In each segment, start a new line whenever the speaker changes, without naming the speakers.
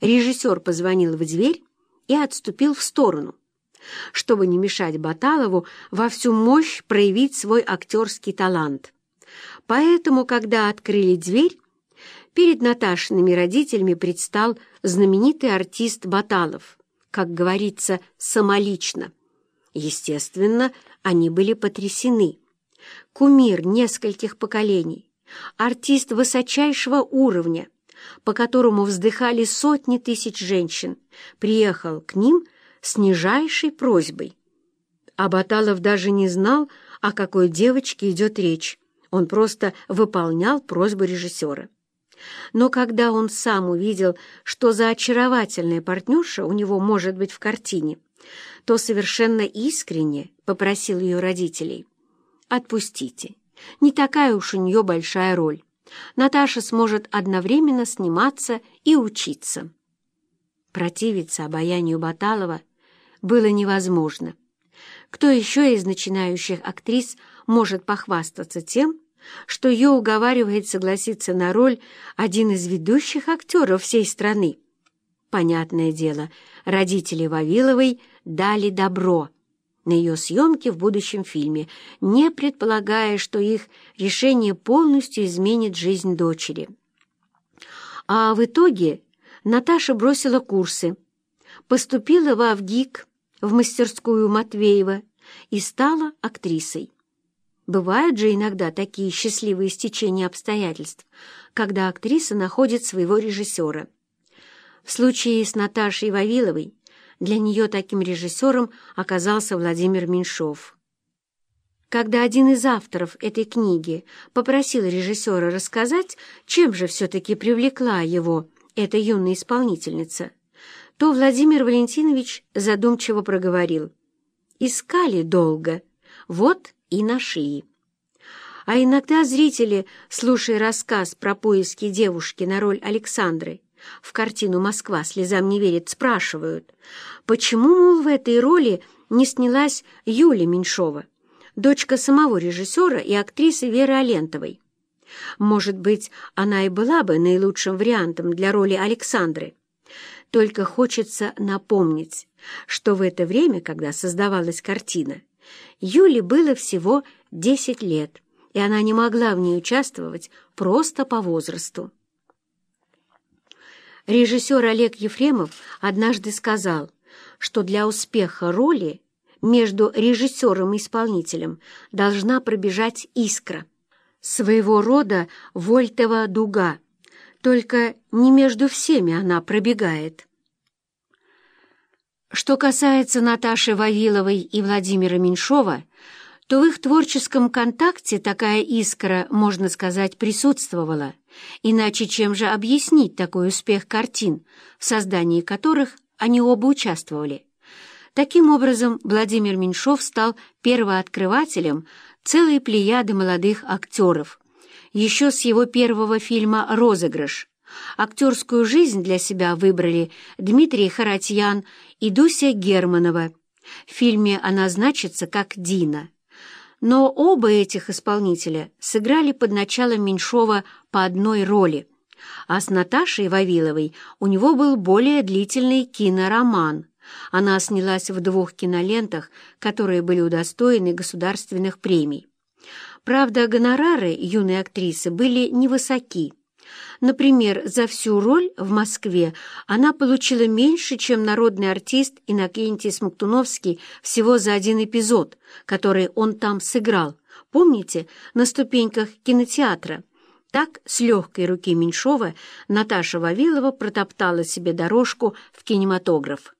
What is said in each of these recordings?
режиссер позвонил в дверь и отступил в сторону, чтобы не мешать Баталову во всю мощь проявить свой актерский талант. Поэтому, когда открыли дверь, перед Наташиными родителями предстал знаменитый артист Баталов, как говорится, самолично. Естественно, они были потрясены. Кумир нескольких поколений, артист высочайшего уровня, по которому вздыхали сотни тысяч женщин, приехал к ним с нижайшей просьбой. А Баталов даже не знал, о какой девочке идет речь. Он просто выполнял просьбу режиссера. Но когда он сам увидел, что за очаровательная партнерша у него может быть в картине, то совершенно искренне попросил ее родителей. «Отпустите. Не такая уж у нее большая роль. Наташа сможет одновременно сниматься и учиться». Противиться обаянию Баталова было невозможно. Кто еще из начинающих актрис может похвастаться тем, что ее уговаривает согласиться на роль один из ведущих актеров всей страны? Понятное дело, родители Вавиловой дали добро на ее съемки в будущем фильме, не предполагая, что их решение полностью изменит жизнь дочери. А в итоге Наташа бросила курсы, поступила в Авгик, в мастерскую Матвеева и стала актрисой. Бывают же иногда такие счастливые стечения обстоятельств, когда актриса находит своего режиссера. В случае с Наташей Вавиловой для нее таким режиссером оказался Владимир Меньшов. Когда один из авторов этой книги попросил режиссера рассказать, чем же все-таки привлекла его эта юная исполнительница, то Владимир Валентинович задумчиво проговорил. «Искали долго, вот и нашли». А иногда зрители, слушая рассказ про поиски девушки на роль Александры, в картину «Москва слезам не верит» спрашивают, почему, мол, в этой роли не снялась Юля Меньшова, дочка самого режиссера и актрисы Веры Алентовой. Может быть, она и была бы наилучшим вариантом для роли Александры. Только хочется напомнить, что в это время, когда создавалась картина, Юле было всего 10 лет, и она не могла в ней участвовать просто по возрасту. Режиссер Олег Ефремов однажды сказал, что для успеха роли между режиссером и исполнителем должна пробежать искра, своего рода вольтова дуга, только не между всеми она пробегает. Что касается Наташи Вавиловой и Владимира Меньшова, то в их творческом контакте такая искра, можно сказать, присутствовала. Иначе чем же объяснить такой успех картин, в создании которых они оба участвовали? Таким образом, Владимир Меньшов стал первооткрывателем целой плеяды молодых актеров. Еще с его первого фильма «Розыгрыш» актерскую жизнь для себя выбрали Дмитрий Харатьян и Дуся Германова. В фильме она значится как Дина – но оба этих исполнителя сыграли под началом Меньшова по одной роли, а с Наташей Вавиловой у него был более длительный кинороман. Она снялась в двух кинолентах, которые были удостоены государственных премий. Правда, гонорары юной актрисы были невысоки. Например, за всю роль в Москве она получила меньше, чем народный артист Иннокентий Смоктуновский всего за один эпизод, который он там сыграл. Помните, на ступеньках кинотеатра? Так, с легкой руки Меньшова, Наташа Вавилова протоптала себе дорожку в кинематограф.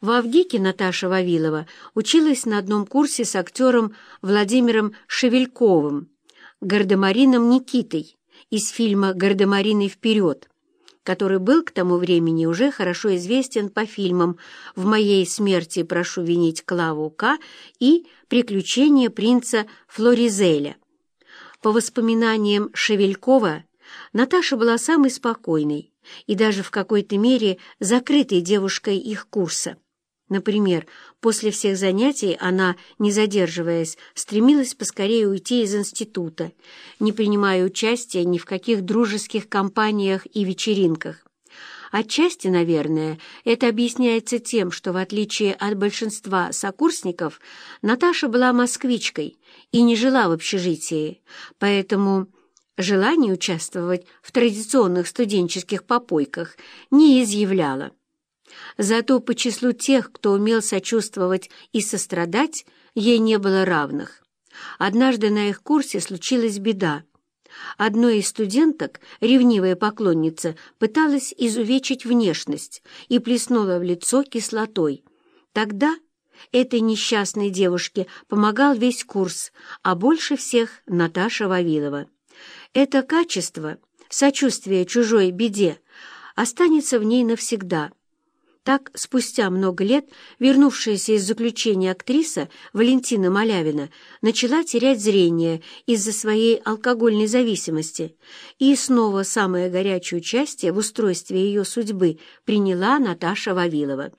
В Авгике Наташа Вавилова училась на одном курсе с актером Владимиром Шевельковым, Гардемарином Никитой, из фильма «Гардемарины вперед», который был к тому времени уже хорошо известен по фильмам «В моей смерти прошу винить Клаву К» и «Приключения принца Флоризеля». По воспоминаниям Шевелькова, Наташа была самой спокойной и даже в какой-то мере закрытой девушкой их курса. Например, после всех занятий она, не задерживаясь, стремилась поскорее уйти из института, не принимая участия ни в каких дружеских компаниях и вечеринках. Отчасти, наверное, это объясняется тем, что, в отличие от большинства сокурсников, Наташа была москвичкой и не жила в общежитии, поэтому желание участвовать в традиционных студенческих попойках не изъявляла. Зато по числу тех, кто умел сочувствовать и сострадать, ей не было равных. Однажды на их курсе случилась беда. Одной из студенток, ревнивая поклонница, пыталась изувечить внешность и плеснула в лицо кислотой. Тогда этой несчастной девушке помогал весь курс, а больше всех Наташа Вавилова. Это качество, сочувствие чужой беде, останется в ней навсегда – так, спустя много лет, вернувшаяся из заключения актриса Валентина Малявина начала терять зрение из-за своей алкогольной зависимости, и снова самое горячее участие в устройстве ее судьбы приняла Наташа Вавилова.